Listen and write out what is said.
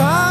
tá